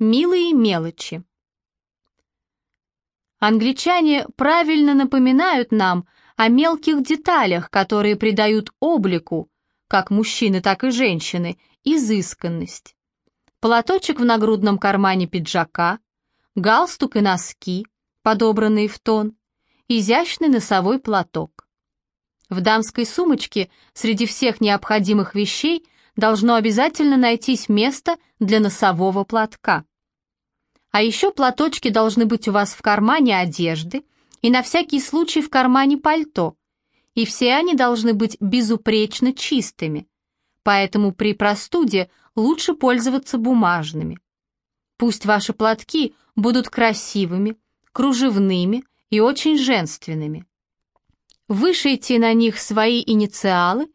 Милые мелочи. Англичане правильно напоминают нам о мелких деталях, которые придают облику, как мужчины, так и женщины, изысканность. Платочек в нагрудном кармане пиджака, галстук и носки, подобранные в тон, изящный носовой платок. В дамской сумочке среди всех необходимых вещей должно обязательно найтись место для носового платка. А еще платочки должны быть у вас в кармане одежды и на всякий случай в кармане пальто, и все они должны быть безупречно чистыми, поэтому при простуде лучше пользоваться бумажными. Пусть ваши платки будут красивыми, кружевными и очень женственными. Вышейте на них свои инициалы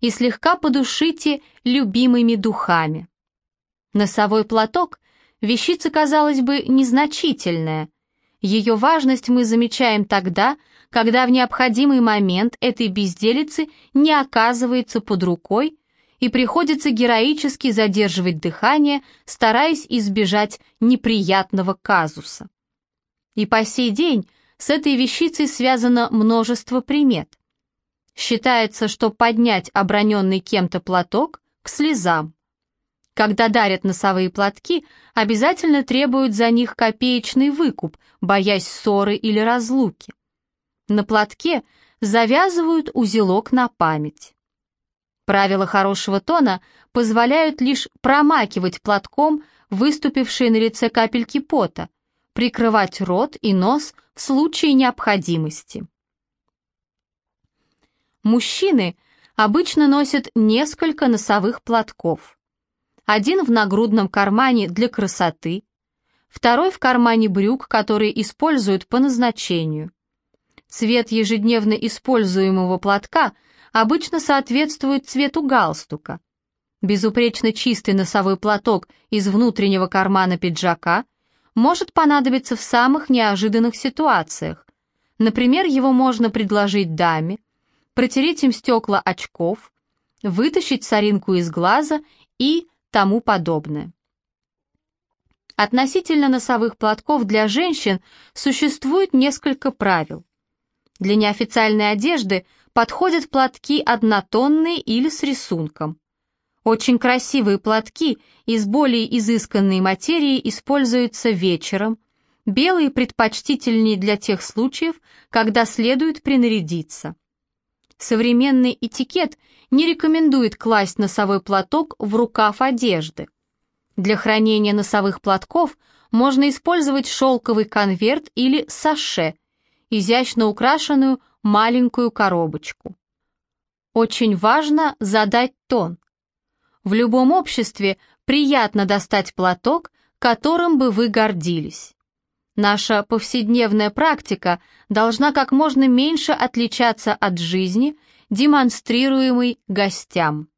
и слегка подушите любимыми духами. Носовой платок – вещица, казалось бы, незначительная. Ее важность мы замечаем тогда, когда в необходимый момент этой безделицы не оказывается под рукой и приходится героически задерживать дыхание, стараясь избежать неприятного казуса. И по сей день с этой вещицей связано множество примет. Считается, что поднять оброненный кем-то платок к слезам. Когда дарят носовые платки, обязательно требуют за них копеечный выкуп, боясь ссоры или разлуки. На платке завязывают узелок на память. Правила хорошего тона позволяют лишь промакивать платком выступившие на лице капельки пота, прикрывать рот и нос в случае необходимости. Мужчины обычно носят несколько носовых платков. Один в нагрудном кармане для красоты, второй в кармане брюк, которые используют по назначению. Цвет ежедневно используемого платка обычно соответствует цвету галстука. Безупречно чистый носовой платок из внутреннего кармана пиджака – может понадобиться в самых неожиданных ситуациях. Например, его можно предложить даме, протереть им стекла очков, вытащить соринку из глаза и тому подобное. Относительно носовых платков для женщин существует несколько правил. Для неофициальной одежды подходят платки однотонные или с рисунком. Очень красивые платки из более изысканной материи используются вечером, белые предпочтительнее для тех случаев, когда следует принарядиться. Современный этикет не рекомендует класть носовой платок в рукав одежды. Для хранения носовых платков можно использовать шелковый конверт или саше, изящно украшенную маленькую коробочку. Очень важно задать тон. В любом обществе приятно достать платок, которым бы вы гордились. Наша повседневная практика должна как можно меньше отличаться от жизни, демонстрируемой гостям.